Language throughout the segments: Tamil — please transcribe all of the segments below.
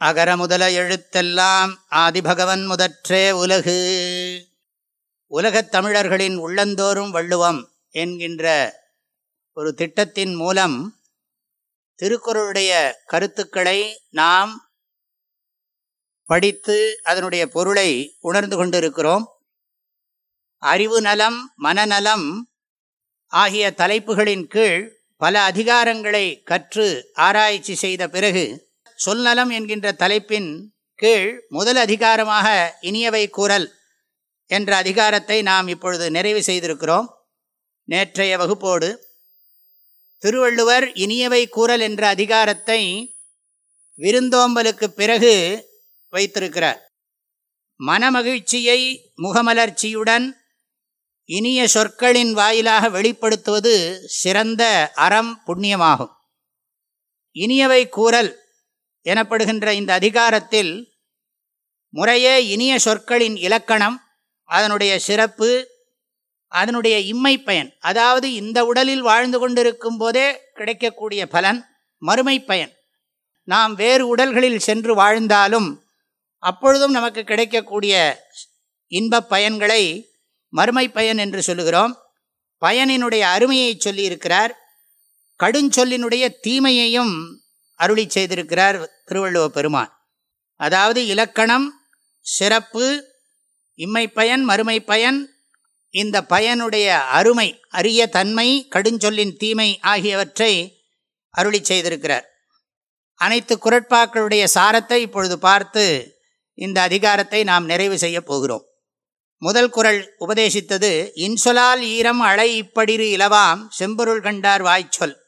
அகர முதல எழுத்தெல்லாம் ஆதிபகவன் முதற்றே உலகு. உலகத் தமிழர்களின் உள்ளந்தோறும் வள்ளுவம் என்கின்ற ஒரு திட்டத்தின் மூலம் திருக்குறளுடைய கருத்துக்களை நாம் படித்து அதனுடைய பொருளை உணர்ந்து கொண்டிருக்கிறோம். அறிவு நலம் மனநலம் ஆகிய தலைப்புகளின் கீழ் பல அதிகாரங்களை கற்று ஆராய்ச்சி செய்த பிறகு சொல்நலம் என்கின்ற தலைப்பின் கீழ் முதல் அதிகாரமாக இனியவை கூறல் என்ற அதிகாரத்தை நாம் இப்பொழுது நிறைவு செய்திருக்கிறோம். நேற்றைய வகுப்போடு திருவள்ளுவர் இனியவை கூறல் என்ற அதிகாரத்தை விருந்தோம்பலுக்கு பிறகு வைத்திருக்கிறார். மனமகிழ்ச்சியை முகமலர்ச்சியுடன் இனிய சொற்களின் வாயிலாக வெளிப்படுத்துவது சிறந்த அறம் புண்ணியமாகும். இனியவை கூறல் எனப்படுகின்ற இந்த அதிகாரத்தில் முறையே இனிய சொற்களின் இலக்கணம் அதனுடைய சிறப்பு அதனுடைய இம்மை பயன் அதாவது இந்த உடலில் வாழ்ந்து கொண்டிருக்கும் போதே கிடைக்கக்கூடிய பலன் மறுமை பயன் நாம் வேறு உடல்களில் சென்று வாழ்ந்தாலும் அப்பொழுதும் நமக்கு கிடைக்கக்கூடிய இன்பப் பயன்களை மறுமை பயன் என்று சொல்லுகிறோம். பயனினுடைய அருமையை சொல்லியிருக்கிறார். கடுஞ்சொல்லினுடைய தீமையையும் அருளி செய்திருக்கிறார் திருவள்ளுவ பெருமான். அதாவது இலக்கணம் சிறப்பு இம்மை பயன் மறுமை பயன் இந்த பயனுடைய அருமை அரிய தன்மை கடுஞ்சொல்லின் தீமை ஆகியவற்றை அருளி செய்திருக்கிறார். அனைத்து குரட்பாக்களுடைய சாரத்தை இப்பொழுது பார்த்து இந்த அதிகாரத்தை நாம் நிறைவு செய்யப் போகிறோம். முதல் குரல் உபதேசித்தது இன்சொலால் ஈரம் அழை இப்படிரு இலவாம் செம்பொருள் கண்டார் வாய்ச்சொல்.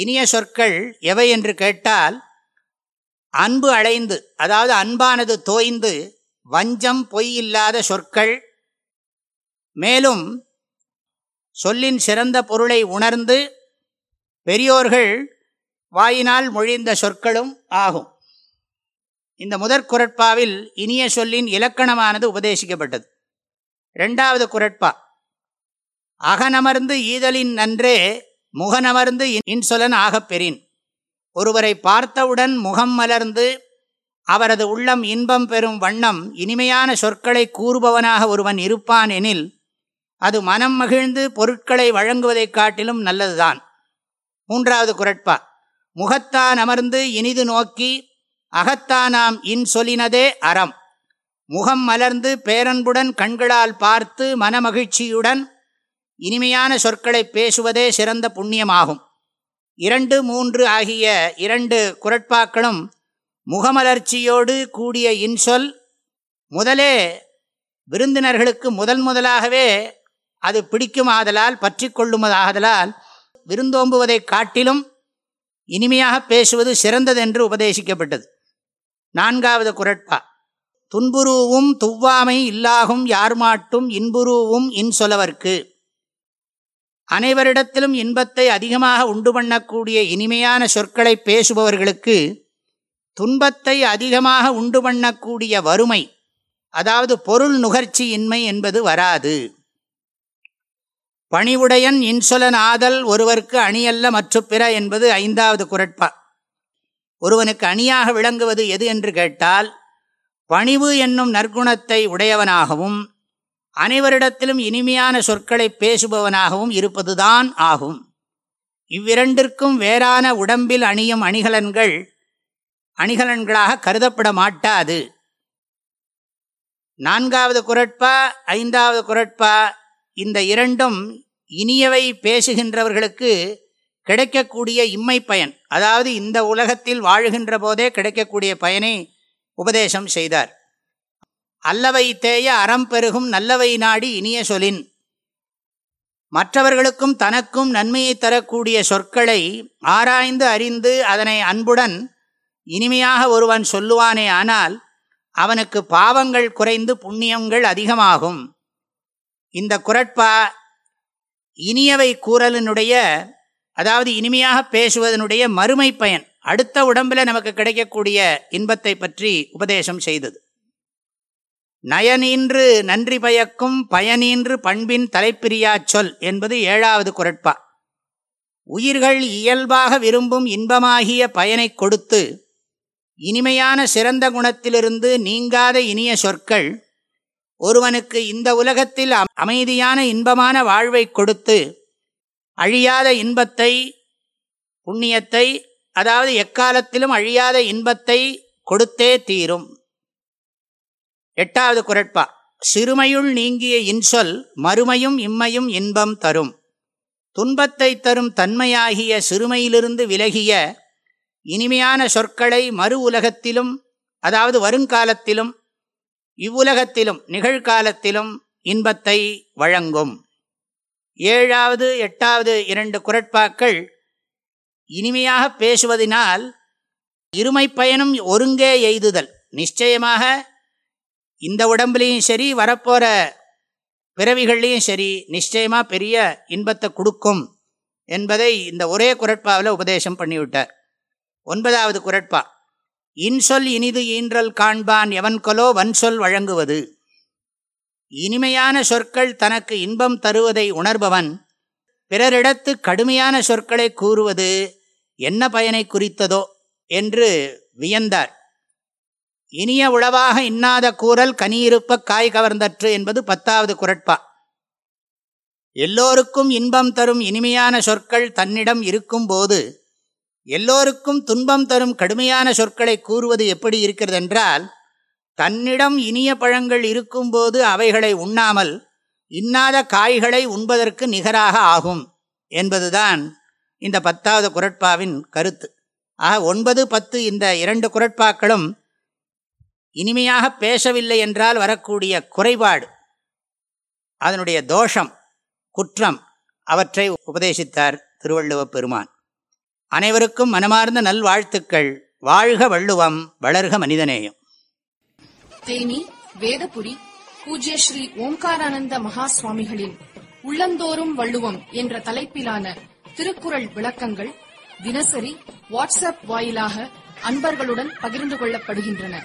இனிய சொற்கள் எவை என்று கேட்டால் அன்பு அடைந்து அதாவது அன்பானது தோய்ந்து வஞ்சம் பொய் இல்லாத சொற்கள். மேலும் சொல்லின் சிறந்த பொருளை உணர்ந்து பெரியோர்கள் வாயினால் மொழிந்த சொற்களும் ஆகும். இந்த முதற் குரட்பாவில் இனிய சொல்லின் இலக்கணமானது உபதேசிக்கப்பட்டது. இரண்டாவது குரட்பா அகனமர்ந்து ஈதலின் நன்றே முகனமர்ந்து இன்சொலன் ஆகப்பெறின் ஒருவரை பார்த்தவுடன் முகம் மலர்ந்து அவரது உள்ளம் இன்பம் பெறும் வண்ணம் இனிமையான சொற்களை கூறுபவனாக ஒருவன் இருப்பான் எனில் அது மனம் மகிழ்ந்து பொருட்களை வழங்குவதைக் காட்டிலும் நல்லதுதான். மூன்றாவது குரட்பா. முகத்தான் அமர்ந்து இனிது நோக்கி அகத்தானாம் இன் சொலினதே அறம். முகம் மலர்ந்து பேரன்புடன் கண்களால் பார்த்து மனமகிழ்ச்சியுடன் இனிமையான சொற்களை பேசுவதே சிறந்த புண்ணியமாகும். இரண்டு மூன்று ஆகிய இரண்டு குரட்பாக்களும் முகமலர்ச்சியோடு கூடிய இன்சொல் முதலே விருந்தினர்களுக்கு முதன் முதலாகவே அது பிடிக்கும் ஆதலால் பற்றி கொள்ளுமதாகதலால் விருந்தோம்புவதைக் காட்டிலும் இனிமையாக பேசுவது சிறந்ததென்று உபதேசிக்கப்பட்டது. நான்காவது குரட்பா. துன்புருவும் துவ்வாமை இல்லாகும் யார்மாட்டும் இன்புருவும் இன்சொலவர்க்கு. அனைவரிடத்திலும் இன்பத்தை அதிகமாக உண்டு பண்ணக்கூடிய இனிமையான சொற்களை பேசுபவர்களுக்கு துன்பத்தை அதிகமாக உண்டு பண்ணக்கூடிய வறுமை அதாவது பொருள் நுகர்ச்சி இன்மை என்பது வராது. பணிவுடையன் இன்சொலன் ஆதல் ஒருவருக்கு அணியல்ல மற்ற பிற என்பது ஐந்தாவது குரட்பா. ஒருவனுக்கு அணியாக விளங்குவது எது என்று கேட்டால் பணிவு என்னும் நற்குணத்தை உடையவனாகவும் அனைவரிடத்திலும் இனிமையான சொற்களை பேசுபவனாகவும் இருப்பதுதான் ஆகும். இவ்விரண்டிற்கும் வேறான உடம்பில் அணியும் அணிகலன்கள் அணிகலன்களாக கருதப்பட மாட்டாது. நான்காவது குரட்பா ஐந்தாவது குரட்பா இந்த இரண்டும் இனியவை பேசுகின்றவர்களுக்கு கிடைக்கக்கூடிய இம்மை பயன். அதாவது இந்த உலகத்தில் வாழுகின்ற போதே கிடைக்கக்கூடிய பயனை உபதேசம் செய்தார். அல்லவை தேய அறம் பெருகும் நல்லவை நாடி இனிய சொலின் மற்றவர்களுக்கும் தனக்கும் நன்மையை தரக்கூடிய சொற்களை ஆராய்ந்து அறிந்து அதனை அன்புடன் இனிமையாக ஒருவன் சொல்லுவானே ஆனால் அவனுக்கு பாவங்கள் குறைந்து புண்ணியங்கள் அதிகமாகும். இந்த குரட்பா இனியவை கூறலினுடைய அதாவது இனிமையாக பேசுவதனுடைய மறுமை பயன் அடுத்த உடம்பில் நமக்கு கிடைக்கக்கூடிய இன்பத்தை பற்றி உபதேசம் செய்தது. நயனீன்று நன்றி பயக்கும் பயனீன்று பண்பின் தலைப்பிரியா சொல் என்பது ஏழாவது குரட்பா. உயிர்கள் இயல்பாக விரும்பும் இன்பமாகிய பயனை கொடுத்து இனிமையான சிறந்த குணத்திலிருந்து நீங்காத இனிய சொற்கள் ஒருவனுக்கு இந்த உலகத்தில் அமைதியான இன்பமான வாழ்வை கொடுத்து அழியாத இன்பத்தை புண்ணியத்தை அதாவது எக்காலத்திலும் அழியாத இன்பத்தை கொடுத்தே தீரும். எட்டாவது குரட்பா. சிறுமையுள் நீங்கிய இன்சொல் மறுமையும் இம்மையும் இன்பம் தரும். துன்பத்தை தரும் தன்மையாகிய சிறுமையிலிருந்து விலகிய இனிமையான சொற்களை மறு உலகத்திலும் அதாவது வருங்காலத்திலும் இவ்வுலகத்திலும் நிகழ்காலத்திலும் இன்பத்தை வழங்கும். ஏழாவது எட்டாவது இரண்டு குரட்பாக்கள் இனிமையாக பேசுவதனால் இருமை பயனும் ஒருங்கே எய்துதல். நிச்சயமாக இந்த உடம்புலையும் சரி வரப்போகிற பிறவிகள்லையும் சரி நிச்சயமாக பெரிய இன்பத்தை கொடுக்கும் என்பதை இந்த ஒரே குரட்பாவில் உபதேசம் பண்ணிவிட்டார். ஒன்பதாவது குரட்பா இன்சொல் இனிது ஈன்றல் காண்பான் எவன்கொலோ வன்சொல் வழங்குவது. இனிமையான சொற்கள் தனக்கு இன்பம் தருவதை உணர்பவன் பிறரிடத்து கடுமையான சொற்களை கூறுவது என்ன பயனை குறித்ததோ என்று வியந்தார். இனிய உளவாக இன்னாத கூறல் கனியிருப்ப காய் கவர்ந்தற்று என்பது பத்தாவது குரட்பா. எல்லோருக்கும் இன்பம் தரும் இனிமையான சொற்கள் தன்னிடம் இருக்கும்போது எல்லோருக்கும் துன்பம் தரும் கடுமையான சொற்களை கூறுவது எப்படி இருக்கிறது என்றால் தன்னிடம் இனிய பழங்கள் இருக்கும்போது அவைகளை உண்ணாமல் இன்னாத காய்களை உண்பதற்கு நிகராக ஆகும் என்பதுதான் இந்த பத்தாவது குரட்பாவின் கருத்து. ஆக ஒன்பது பத்து இந்த இரண்டு குரட்பாக்களும் இனிமையாக பேசவில்லை என்றால் வரக்கூடிய குறைபாடு அதனுடைய தோஷம் குற்றம் அவற்றை உபதேசித்தார் திருவள்ளுவப் பெருமான். அனைவருக்கும் மனமார்ந்த நல்வாழ்த்துக்கள். வாழ்க வள்ளுவம் வளர்க மனிதநேயம். தேனி வேதபுரி பூஜ்ய ஸ்ரீ ஓம்காரானந்த மகா சுவாமிகளின் உள்ளந்தோறும் வள்ளுவம் என்ற தலைப்பிலான திருக்குறள் விளக்கங்கள் தினசரி வாட்ஸ்அப் வாயிலாக அன்பர்களுடன் பகிர்ந்து கொள்ளப்படுகின்றன.